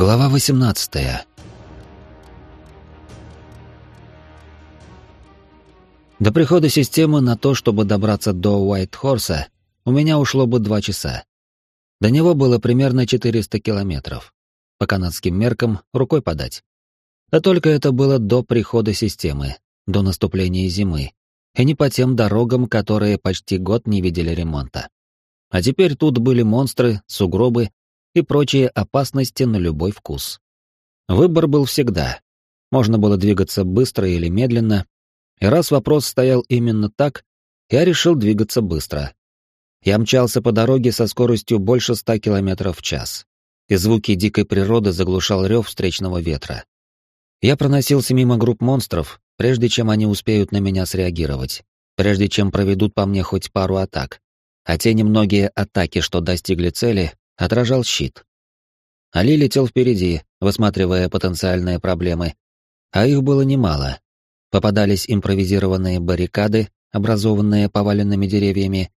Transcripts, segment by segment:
Глава 18. До прихода системы на то, чтобы добраться до Уайт-Хорса, у меня ушло бы два часа. До него было примерно 400 километров. По канадским меркам рукой подать. Да только это было до прихода системы, до наступления зимы, и не по тем дорогам, которые почти год не видели ремонта. А теперь тут были монстры, сугробы и прочие опасности на любой вкус. Выбор был всегда. Можно было двигаться быстро или медленно, и раз вопрос стоял именно так, я решил двигаться быстро. Я мчался по дороге со скоростью больше ста километров в час, и звуки дикой природы заглушал рев встречного ветра. Я проносился мимо групп монстров, прежде чем они успеют на меня среагировать, прежде чем проведут по мне хоть пару атак. А те немногие атаки, что достигли цели, отражал щит. Али летел впереди, высматривая потенциальные проблемы, а их было немало. Попадались импровизированные баррикады, образованные поваленными деревьями,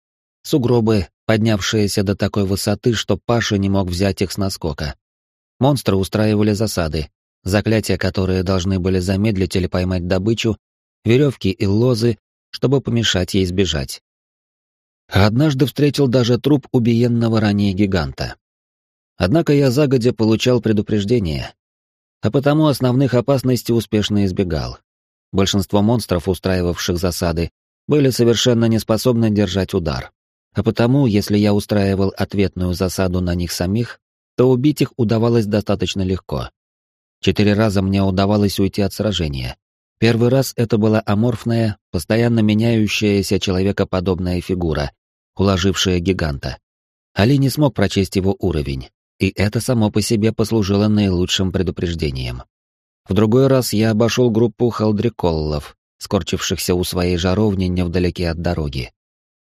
сугробы, поднявшиеся до такой высоты, что Паша не мог взять их с наскока. Монстры устраивали засады, заклятия, которые должны были замедлить или поймать добычу, веревки и лозы, чтобы помешать ей сбежать. Однажды встретил даже труп убиенного ранее гиганта. Однако я загодя получал предупреждение, а потому основных опасностей успешно избегал. Большинство монстров, устраивавших засады, были совершенно не способны держать удар. А потому, если я устраивал ответную засаду на них самих, то убить их удавалось достаточно легко. Четыре раза мне удавалось уйти от сражения. Первый раз это была аморфная, постоянно меняющаяся человекоподобная фигура, уложившая гиганта. Али не смог прочесть его уровень, и это само по себе послужило наилучшим предупреждением. В другой раз я обошел группу халдриколлов, скорчившихся у своей жаровни невдалеке от дороги.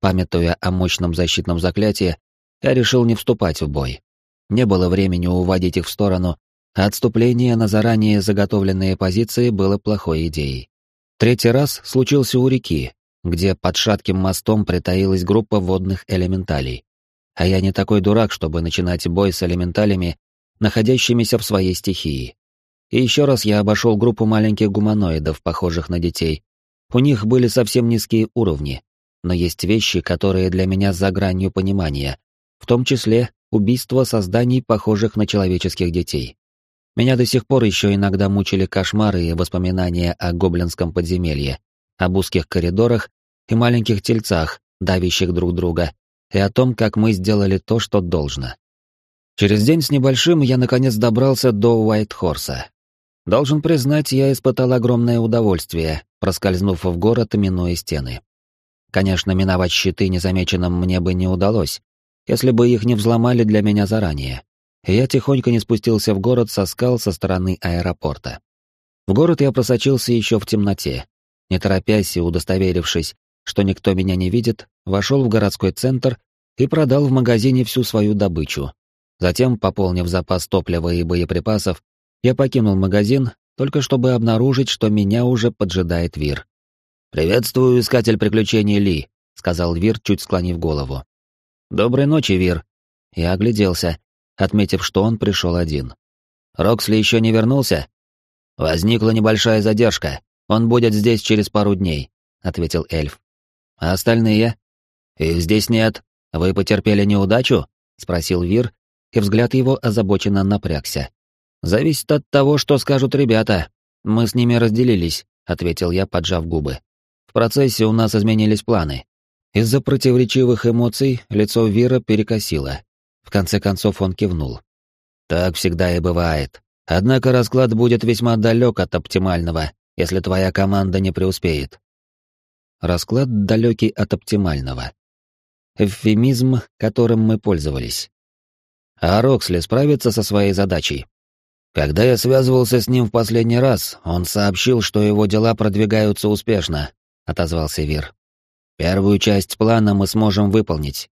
Памятуя о мощном защитном заклятии, я решил не вступать в бой. Не было времени уводить их в сторону, а отступление на заранее заготовленные позиции было плохой идеей. Третий раз случился у реки, где под шатким мостом притаилась группа водных элементалей а я не такой дурак, чтобы начинать бой с элементалями, находящимися в своей стихии. И еще раз я обошел группу маленьких гуманоидов, похожих на детей. У них были совсем низкие уровни, но есть вещи, которые для меня за гранью понимания, в том числе убийство созданий, похожих на человеческих детей. Меня до сих пор еще иногда мучили кошмары и воспоминания о гоблинском подземелье, об узких коридорах и маленьких тельцах, давящих друг друга, и о том, как мы сделали то, что должно. Через день с небольшим я наконец добрался до Уайт-Хорса. Должен признать, я испытал огромное удовольствие, проскользнув в город, минуя стены. Конечно, миновать щиты незамеченным мне бы не удалось, если бы их не взломали для меня заранее. Я тихонько не спустился в город со скал со стороны аэропорта. В город я просочился еще в темноте. Не торопясь и удостоверившись, что никто меня не видит, вошел в городской центр и продал в магазине всю свою добычу. Затем, пополнив запас топлива и боеприпасов, я покинул магазин, только чтобы обнаружить, что меня уже поджидает Вир. «Приветствую, искатель приключений Ли», — сказал Вир, чуть склонив голову. «Доброй ночи, Вир». Я огляделся, отметив, что он пришел один. «Роксли еще не вернулся?» «Возникла небольшая задержка. Он будет здесь через пару дней», — ответил эльф. «А остальные?» «Их здесь нет. Вы потерпели неудачу?» — спросил Вир, и взгляд его озабоченно напрягся. «Зависит от того, что скажут ребята. Мы с ними разделились», — ответил я, поджав губы. «В процессе у нас изменились планы. Из-за противоречивых эмоций лицо Вира перекосило. В конце концов он кивнул. «Так всегда и бывает. Однако расклад будет весьма далек от оптимального, если твоя команда не преуспеет. Расклад далекий от оптимального. Эвфемизм, которым мы пользовались. А Роксли справится со своей задачей. Когда я связывался с ним в последний раз, он сообщил, что его дела продвигаются успешно, отозвался Вир. Первую часть плана мы сможем выполнить.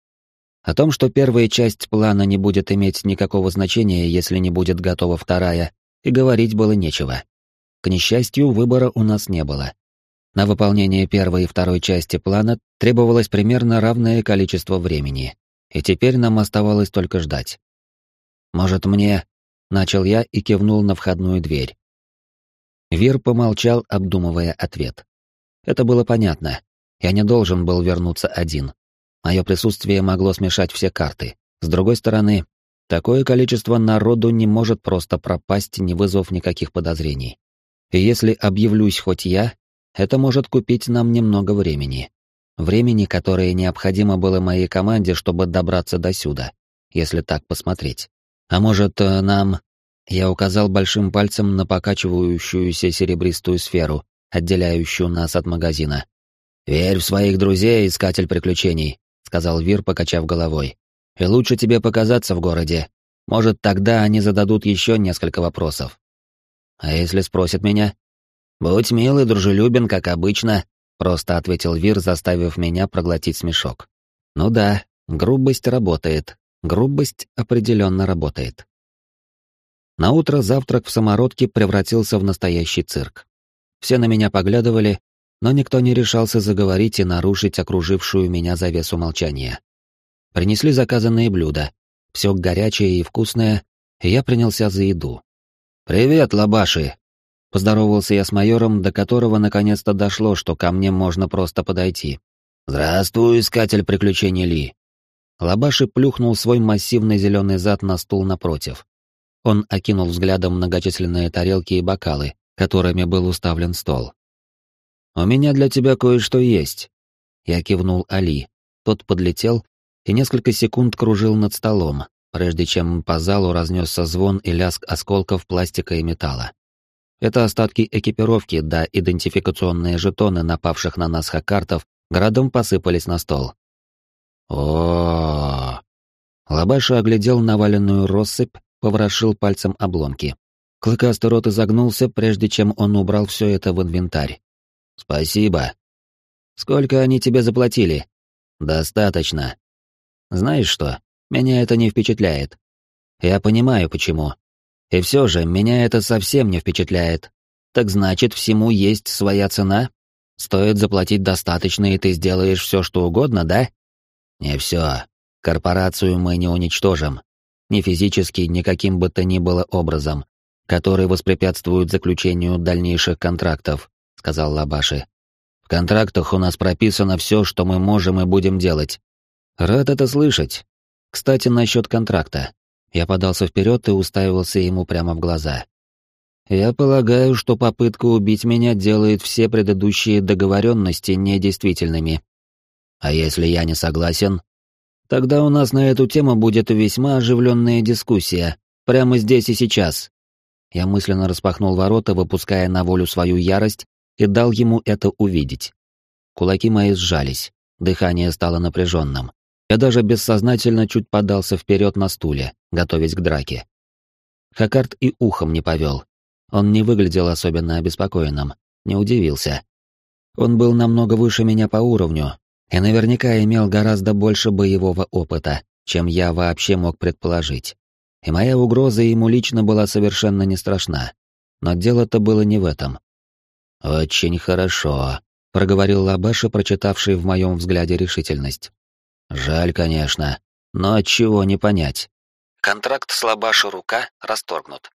О том, что первая часть плана не будет иметь никакого значения, если не будет готова вторая, и говорить было нечего. К несчастью, выбора у нас не было. На выполнение первой и второй части плана требовалось примерно равное количество времени, и теперь нам оставалось только ждать. «Может, мне... начал я и кивнул на входную дверь. Вир помолчал, обдумывая ответ. Это было понятно. Я не должен был вернуться один. Мое присутствие могло смешать все карты. С другой стороны, такое количество народу не может просто пропасть, не вызвав никаких подозрений. И если объявлюсь хоть я, это может купить нам немного времени. Времени, которое необходимо было моей команде, чтобы добраться до сюда, если так посмотреть. А может, э, нам... Я указал большим пальцем на покачивающуюся серебристую сферу, отделяющую нас от магазина. «Верь в своих друзей, искатель приключений», — сказал Вир, покачав головой. «И лучше тебе показаться в городе. Может, тогда они зададут еще несколько вопросов». «А если спросят меня?» «Будь мил и дружелюбен, как обычно», — просто ответил Вир, заставив меня проглотить смешок. «Ну да, грубость работает. Грубость определенно работает». На утро завтрак в самородке превратился в настоящий цирк. Все на меня поглядывали, но никто не решался заговорить и нарушить окружившую меня завесу молчания. Принесли заказанные блюда, все горячее и вкусное, и я принялся за еду. «Привет, лабаши!» Поздоровался я с майором, до которого наконец-то дошло, что ко мне можно просто подойти. «Здравствуй, искатель приключений Ли!» Лабаши плюхнул свой массивный зеленый зад на стул напротив. Он окинул взглядом многочисленные тарелки и бокалы, которыми был уставлен стол. «У меня для тебя кое-что есть». Я кивнул Али. Тот подлетел и несколько секунд кружил над столом, прежде чем по залу разнесся звон и лязг осколков пластика и металла. Это остатки экипировки, да идентификационные жетоны напавших на нас хакартов градом посыпались на стол. о Лабаша оглядел наваленную россыпь, поворошил пальцем обломки. Клыкастый рот изогнулся, прежде чем он убрал все это в инвентарь. «Спасибо. Сколько они тебе заплатили?» «Достаточно. Знаешь что, меня это не впечатляет. Я понимаю, почему. И все же, меня это совсем не впечатляет. Так значит, всему есть своя цена? Стоит заплатить достаточно, и ты сделаешь все, что угодно, да? Не все. Корпорацию мы не уничтожим. Ни физически, ни каким бы то ни было образом, который воспрепятствует заключению дальнейших контрактов, сказал Лабаши. В контрактах у нас прописано все, что мы можем и будем делать. Рад это слышать. Кстати, насчет контракта. Я подался вперед и уставился ему прямо в глаза. Я полагаю, что попытка убить меня делает все предыдущие договоренности недействительными. А если я не согласен? Тогда у нас на эту тему будет весьма оживленная дискуссия, прямо здесь и сейчас. Я мысленно распахнул ворота, выпуская на волю свою ярость, и дал ему это увидеть. Кулаки мои сжались, дыхание стало напряженным. Я даже бессознательно чуть подался вперед на стуле, готовясь к драке. Хакарт и ухом не повел. Он не выглядел особенно обеспокоенным, не удивился. Он был намного выше меня по уровню и наверняка имел гораздо больше боевого опыта, чем я вообще мог предположить. И моя угроза ему лично была совершенно не страшна. Но дело-то было не в этом. «Очень хорошо», — проговорил Лабаша, прочитавший в моем взгляде решительность. Жаль, конечно, но чего не понять. Контракт слабаша рука расторгнут.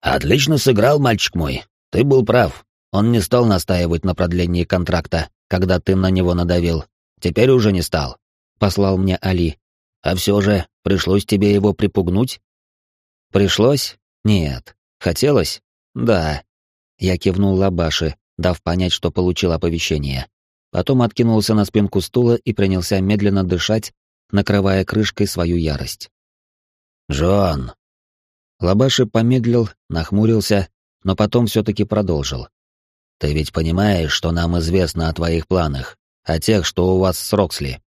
Отлично сыграл, мальчик мой. Ты был прав. Он не стал настаивать на продлении контракта, когда ты на него надавил. Теперь уже не стал. Послал мне Али. А все же, пришлось тебе его припугнуть? Пришлось? Нет. Хотелось? Да. Я кивнул Лабаши, дав понять, что получил оповещение. Потом откинулся на спинку стула и принялся медленно дышать, накрывая крышкой свою ярость. «Джон!» Лабаши помедлил, нахмурился, но потом все-таки продолжил. «Ты ведь понимаешь, что нам известно о твоих планах, о тех, что у вас с Роксли?»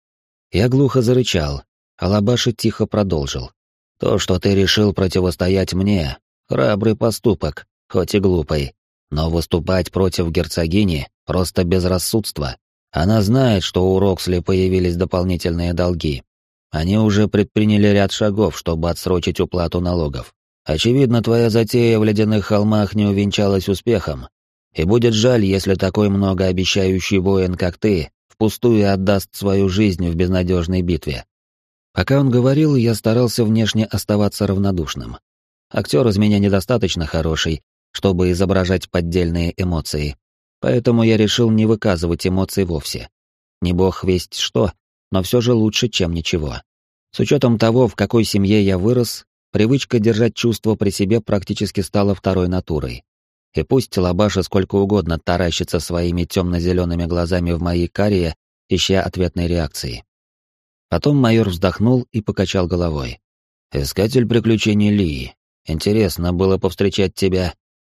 Я глухо зарычал, а Лабаши тихо продолжил. «То, что ты решил противостоять мне, храбрый поступок, хоть и глупый, но выступать против герцогини — просто безрассудство. Она знает, что у Роксли появились дополнительные долги. Они уже предприняли ряд шагов, чтобы отсрочить уплату налогов. Очевидно, твоя затея в ледяных холмах не увенчалась успехом. И будет жаль, если такой многообещающий воин, как ты, впустую отдаст свою жизнь в безнадежной битве. Пока он говорил, я старался внешне оставаться равнодушным. Актер из меня недостаточно хороший, чтобы изображать поддельные эмоции. Поэтому я решил не выказывать эмоций вовсе. Не бог весть что, но все же лучше, чем ничего. С учетом того, в какой семье я вырос, привычка держать чувства при себе практически стала второй натурой. И пусть Лабаша сколько угодно таращится своими темно-зелеными глазами в мои карие, ища ответной реакции. Потом майор вздохнул и покачал головой. «Искатель приключений Лии, интересно было повстречать тебя.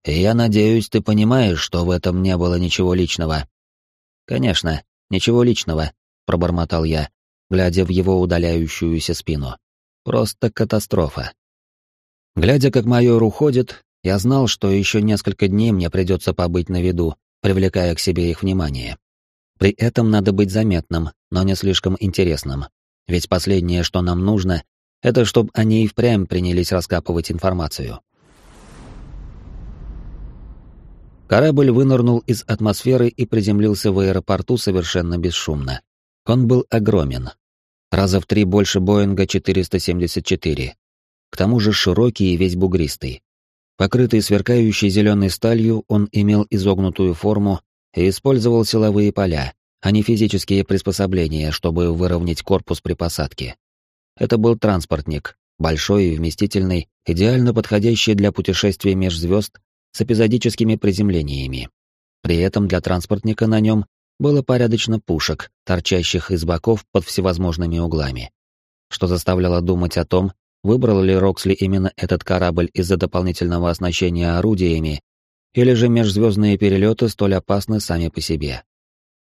Я надеюсь, ты понимаешь, что в этом не было ничего личного». «Конечно, ничего личного», — пробормотал я, глядя в его удаляющуюся спину. «Просто катастрофа». Глядя, как майор уходит, я знал, что еще несколько дней мне придется побыть на виду, привлекая к себе их внимание. При этом надо быть заметным, но не слишком интересным. Ведь последнее, что нам нужно, это чтобы они и впрямь принялись раскапывать информацию. Корабль вынырнул из атмосферы и приземлился в аэропорту совершенно бесшумно. Он был огромен. Раза в три больше Боинга 474. К тому же широкий и весь бугристый. Покрытый сверкающей зеленой сталью, он имел изогнутую форму и использовал силовые поля, а не физические приспособления, чтобы выровнять корпус при посадке. Это был транспортник, большой и вместительный, идеально подходящий для путешествий меж звезд с эпизодическими приземлениями. При этом для транспортника на нем было порядочно пушек, торчащих из боков под всевозможными углами. Что заставляло думать о том, Выбрал ли Роксли именно этот корабль из-за дополнительного оснащения орудиями, или же межзвездные перелеты столь опасны сами по себе.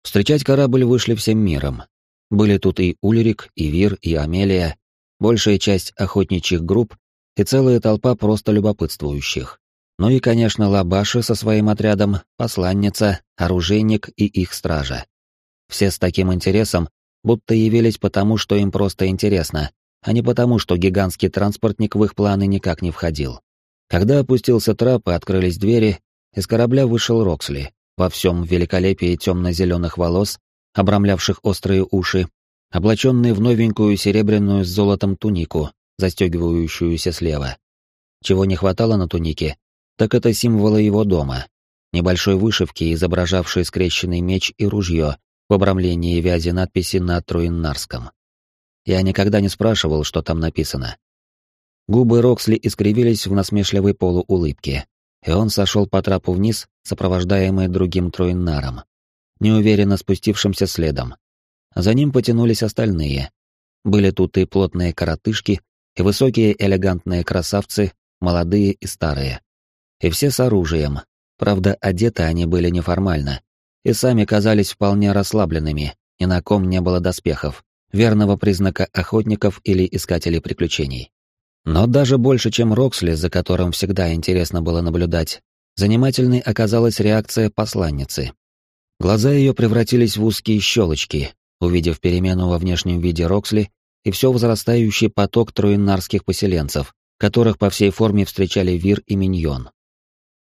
Встречать корабль вышли всем миром. Были тут и Ульрик, и Вир, и Амелия, большая часть охотничьих групп и целая толпа просто любопытствующих. Ну и, конечно, Лабаши со своим отрядом, посланница, оружейник и их стража. Все с таким интересом, будто явились потому, что им просто интересно, а не потому, что гигантский транспортник в их планы никак не входил. Когда опустился трап и открылись двери, из корабля вышел Роксли, во всем великолепии темно-зеленых волос, обрамлявших острые уши, облаченный в новенькую серебряную с золотом тунику, застегивающуюся слева. Чего не хватало на тунике, так это символы его дома, небольшой вышивки, изображавшей скрещенный меч и ружье в обрамлении вязи надписи на труиннарском. Я никогда не спрашивал, что там написано. Губы Роксли искривились в насмешливой полуулыбке, и он сошел по трапу вниз, сопровождаемый другим троиннаром, неуверенно спустившимся следом. За ним потянулись остальные. Были тут и плотные коротышки, и высокие элегантные красавцы, молодые и старые. И все с оружием. Правда, одеты они были неформально, и сами казались вполне расслабленными, ни на ком не было доспехов верного признака охотников или искателей приключений. Но даже больше, чем Роксли, за которым всегда интересно было наблюдать, занимательной оказалась реакция посланницы. Глаза ее превратились в узкие щелочки, увидев перемену во внешнем виде Роксли и все возрастающий поток труинарских поселенцев, которых по всей форме встречали Вир и Миньон.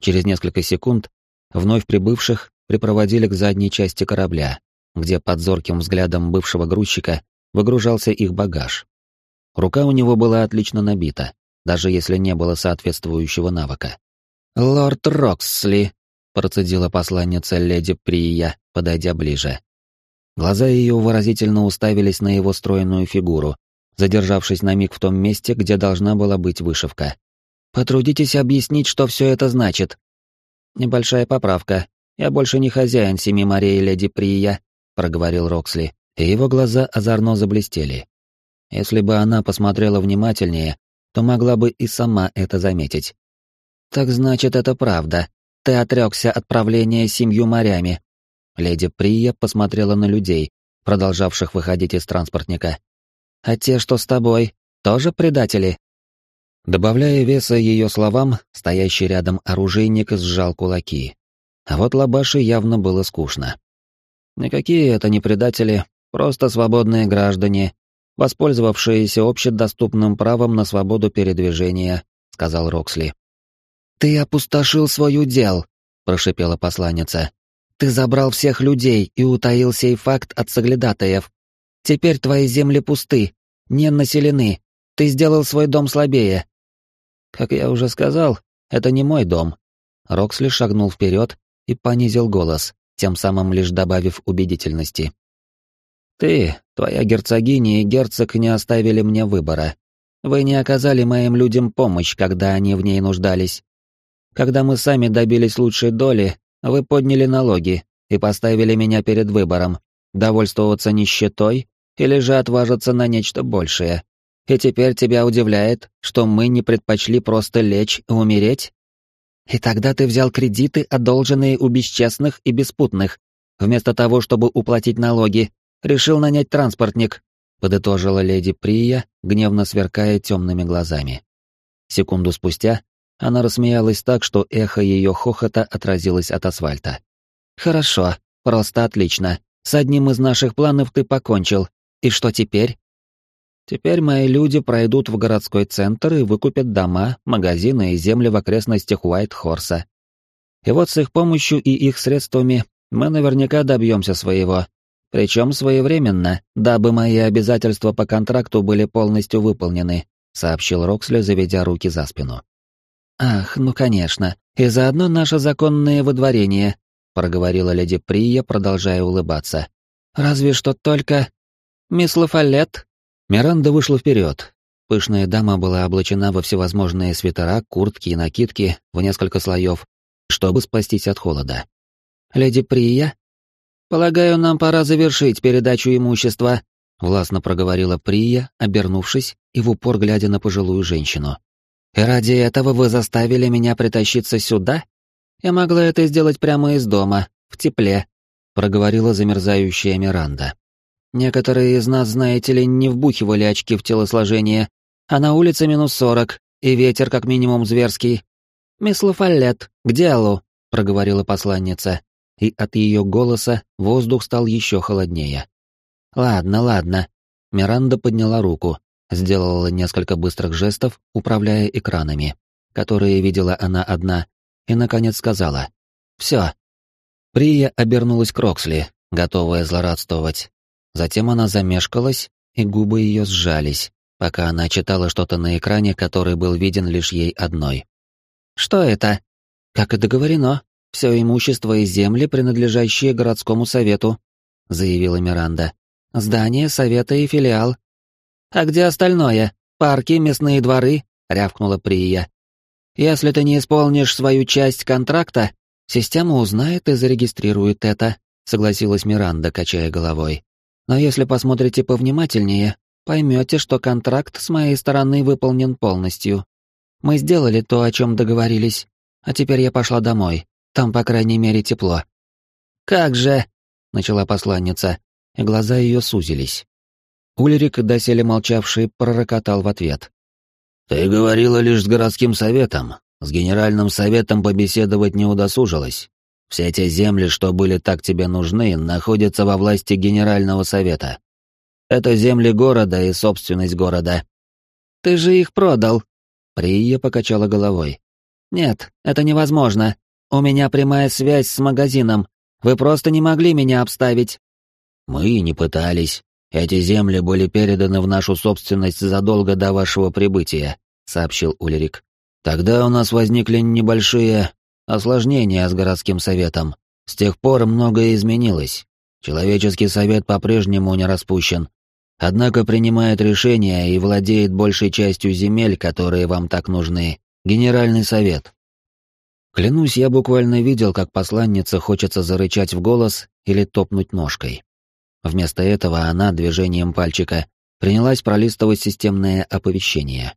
Через несколько секунд вновь прибывших припроводили к задней части корабля, где под зорким взглядом бывшего грузчика выгружался их багаж. Рука у него была отлично набита, даже если не было соответствующего навыка. «Лорд Роксли», — процедила посланница леди Прия, подойдя ближе. Глаза ее выразительно уставились на его стройную фигуру, задержавшись на миг в том месте, где должна была быть вышивка. «Потрудитесь объяснить, что все это значит». «Небольшая поправка. Я больше не хозяин семи морей, леди Прия», — проговорил Роксли и его глаза озорно заблестели. Если бы она посмотрела внимательнее, то могла бы и сама это заметить. «Так значит, это правда. Ты отрекся от правления семью морями». Леди Прия посмотрела на людей, продолжавших выходить из транспортника. «А те, что с тобой, тоже предатели?» Добавляя веса ее словам, стоящий рядом оружейник сжал кулаки. А вот Лабаши явно было скучно. Никакие это не предатели, Просто свободные граждане, воспользовавшиеся общедоступным правом на свободу передвижения», — сказал Роксли. «Ты опустошил свой удел», — прошипела посланница. «Ты забрал всех людей и утаил сей факт от соглядатаев. Теперь твои земли пусты, не населены. Ты сделал свой дом слабее». Как я уже сказал, это не мой дом. Роксли шагнул вперед и понизил голос, тем самым лишь добавив убедительности. Ты, твоя герцогиня и герцог не оставили мне выбора. Вы не оказали моим людям помощь, когда они в ней нуждались. Когда мы сами добились лучшей доли, вы подняли налоги и поставили меня перед выбором, довольствоваться нищетой или же отважиться на нечто большее. И теперь тебя удивляет, что мы не предпочли просто лечь и умереть? И тогда ты взял кредиты, одолженные у бесчестных и беспутных, вместо того, чтобы уплатить налоги, решил нанять транспортник, подытожила леди Прия, гневно сверкая темными глазами. Секунду спустя она рассмеялась так, что эхо ее хохота отразилось от асфальта. «Хорошо, просто отлично. С одним из наших планов ты покончил. И что теперь?» «Теперь мои люди пройдут в городской центр и выкупят дома, магазины и земли в окрестностях Уайт-Хорса. И вот с их помощью и их средствами мы наверняка добьемся своего. Причем своевременно, дабы мои обязательства по контракту были полностью выполнены», сообщил Роксли, заведя руки за спину. «Ах, ну конечно, и заодно наше законное выдворение», проговорила леди Прия, продолжая улыбаться. «Разве что только...» «Мисс Лафалет?» Миранда вышла вперед. Пышная дама была облачена во всевозможные свитера, куртки и накидки в несколько слоев, чтобы спастись от холода. «Леди Прия?» «Полагаю, нам пора завершить передачу имущества», — властно проговорила Прия, обернувшись и в упор глядя на пожилую женщину. «И ради этого вы заставили меня притащиться сюда? Я могла это сделать прямо из дома, в тепле», — проговорила замерзающая Миранда. «Некоторые из нас, знаете ли, не вбухивали очки в телосложение, а на улице минус сорок, и ветер как минимум зверский. «Мисс Лафалет, к делу», — проговорила посланница, и от ее голоса воздух стал еще холоднее. «Ладно, ладно». Миранда подняла руку, сделала несколько быстрых жестов, управляя экранами, которые видела она одна, и, наконец, сказала «Все». Прия обернулась к Роксли, готовая злорадствовать. Затем она замешкалась, и губы ее сжались, пока она читала что-то на экране, который был виден лишь ей одной. «Что это?» «Как и договорено, все имущество и земли, принадлежащие городскому совету», — заявила Миранда. «Здание, совета и филиал, «А где остальное? Парки, мясные дворы?» — рявкнула Прия. «Если ты не исполнишь свою часть контракта, система узнает и зарегистрирует это», — согласилась Миранда, качая головой. «Но если посмотрите повнимательнее, поймете, что контракт с моей стороны выполнен полностью. Мы сделали то, о чем договорились, а теперь я пошла домой. Там, по крайней мере, тепло». «Как же?» — начала посланница, и глаза ее сузились. Ульрик, доселе молчавший, пророкотал в ответ. «Ты говорила лишь с городским советом. С генеральным советом побеседовать не удосужилась. Все те земли, что были так тебе нужны, находятся во власти генерального совета. Это земли города и собственность города». «Ты же их продал!» Прия покачала головой. «Нет, это невозможно. У меня прямая связь с магазином. Вы просто не могли меня обставить». «Мы не пытались. «Эти земли были переданы в нашу собственность задолго до вашего прибытия», — сообщил Ульрик. «Тогда у нас возникли небольшие осложнения с городским советом. С тех пор многое изменилось. Человеческий совет по-прежнему не распущен, однако принимает решения и владеет большей частью земель, которые вам так нужны. Генеральный совет». Клянусь, я буквально видел, как посланница хочется зарычать в голос или топнуть ножкой. Вместо этого она движением пальчика принялась пролистывать системное оповещение.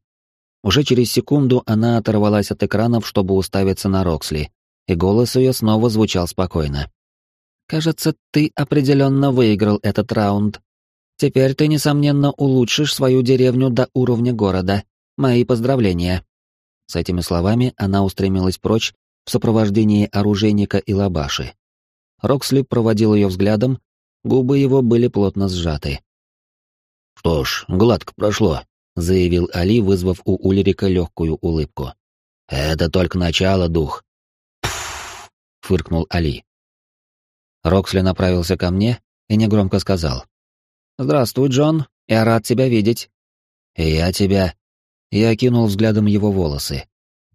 Уже через секунду она оторвалась от экранов, чтобы уставиться на Роксли, и голос ее снова звучал спокойно. «Кажется, ты определенно выиграл этот раунд. Теперь ты, несомненно, улучшишь свою деревню до уровня города. Мои поздравления». С этими словами она устремилась прочь в сопровождении оружейника и лабаши. Роксли проводил ее взглядом Губы его были плотно сжаты. «Что ж, гладко прошло», — заявил Али, вызвав у Ульрика легкую улыбку. «Это только начало, дух». «Пф!» — фыркнул Али. Роксли направился ко мне и негромко сказал. «Здравствуй, Джон, я рад тебя видеть». «И я тебя». Я кинул взглядом его волосы.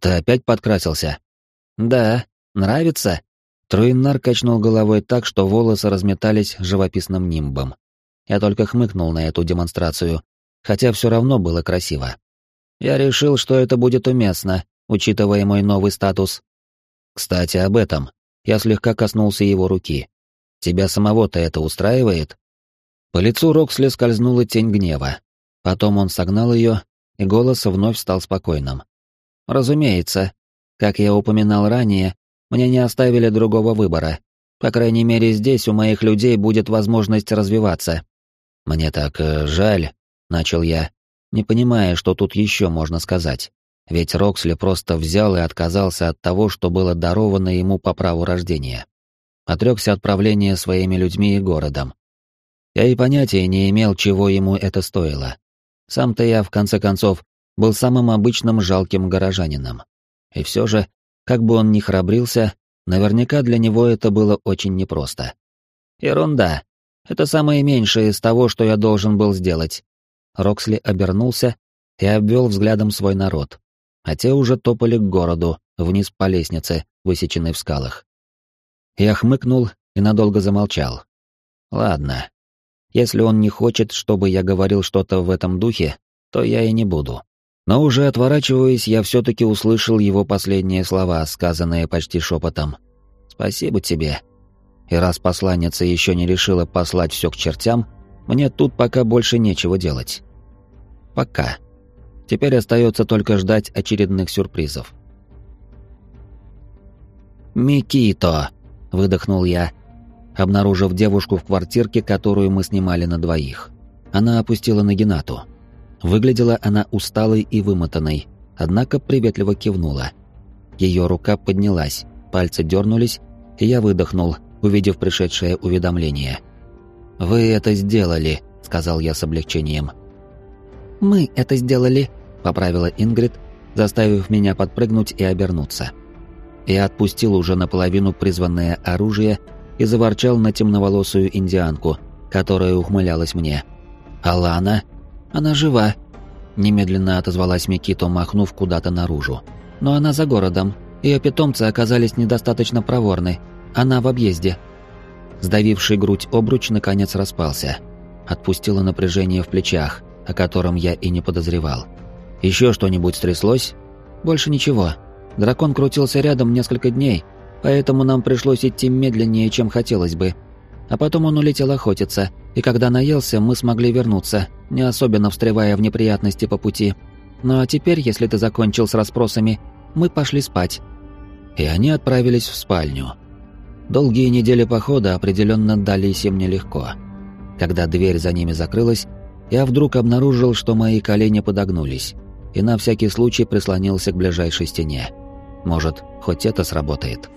Ты опять подкрасился? Да, нравится? Труиннар качнул головой так, что волосы разметались живописным нимбом. Я только хмыкнул на эту демонстрацию, хотя все равно было красиво. Я решил, что это будет уместно, учитывая мой новый статус. Кстати, об этом. Я слегка коснулся его руки. Тебя самого-то это устраивает? По лицу Роксли скользнула тень гнева. Потом он согнал ее, и голос вновь стал спокойным. Разумеется, как я упоминал ранее, мне не оставили другого выбора. По крайней мере, здесь у моих людей будет возможность развиваться. Мне так э, жаль, начал я, не понимая, что тут еще можно сказать. Ведь Роксли просто взял и отказался от того, что было даровано ему по праву рождения. Отрекся от правления своими людьми и городом. Я и понятия не имел, чего ему это стоило. Сам-то я, в конце концов, был самым обычным жалким горожанином. И все же, как бы он ни храбрился, наверняка для него это было очень непросто. Ерунда. Это самое меньшее из того, что я должен был сделать. Роксли обернулся и обвел взглядом свой народ а те уже топали к городу, вниз по лестнице, высеченной в скалах. Я хмыкнул и надолго замолчал. Ладно. Если он не хочет, чтобы я говорил что-то в этом духе, то я и не буду. Но уже отворачиваясь, я все-таки услышал его последние слова, сказанные почти шепотом. «Спасибо тебе». И раз посланница еще не решила послать все к чертям, мне тут пока больше нечего делать. Пока. Теперь остается только ждать очередных сюрпризов. «Микито!» — выдохнул я, обнаружив девушку в квартирке, которую мы снимали на двоих. Она опустила на Геннату. Выглядела она усталой и вымотанной, однако приветливо кивнула. Ее рука поднялась, пальцы дернулись, и я выдохнул, увидев пришедшее уведомление. «Вы это сделали», — сказал я с облегчением. «Мы это сделали», — поправила Ингрид, заставив меня подпрыгнуть и обернуться. Я отпустил уже наполовину призванное оружие и заворчал на темноволосую индианку, которая ухмылялась мне. «Алана? Она жива!» Немедленно отозвалась Микито, махнув куда-то наружу. «Но она за городом. Ее питомцы оказались недостаточно проворны. Она в объезде». Сдавивший грудь обруч наконец распался. Отпустило напряжение в плечах, о котором я и не подозревал. Еще что-нибудь стряслось? Больше ничего. Дракон крутился рядом несколько дней, поэтому нам пришлось идти медленнее, чем хотелось бы. А потом он улетел охотиться, и когда наелся, мы смогли вернуться, не особенно встревая в неприятности по пути. Ну а теперь, если ты закончил с расспросами, мы пошли спать. И они отправились в спальню. Долгие недели похода определенно дались им нелегко. Когда дверь за ними закрылась, я вдруг обнаружил, что мои колени подогнулись, и на всякий случай прислонился к ближайшей стене. Может, хоть это сработает.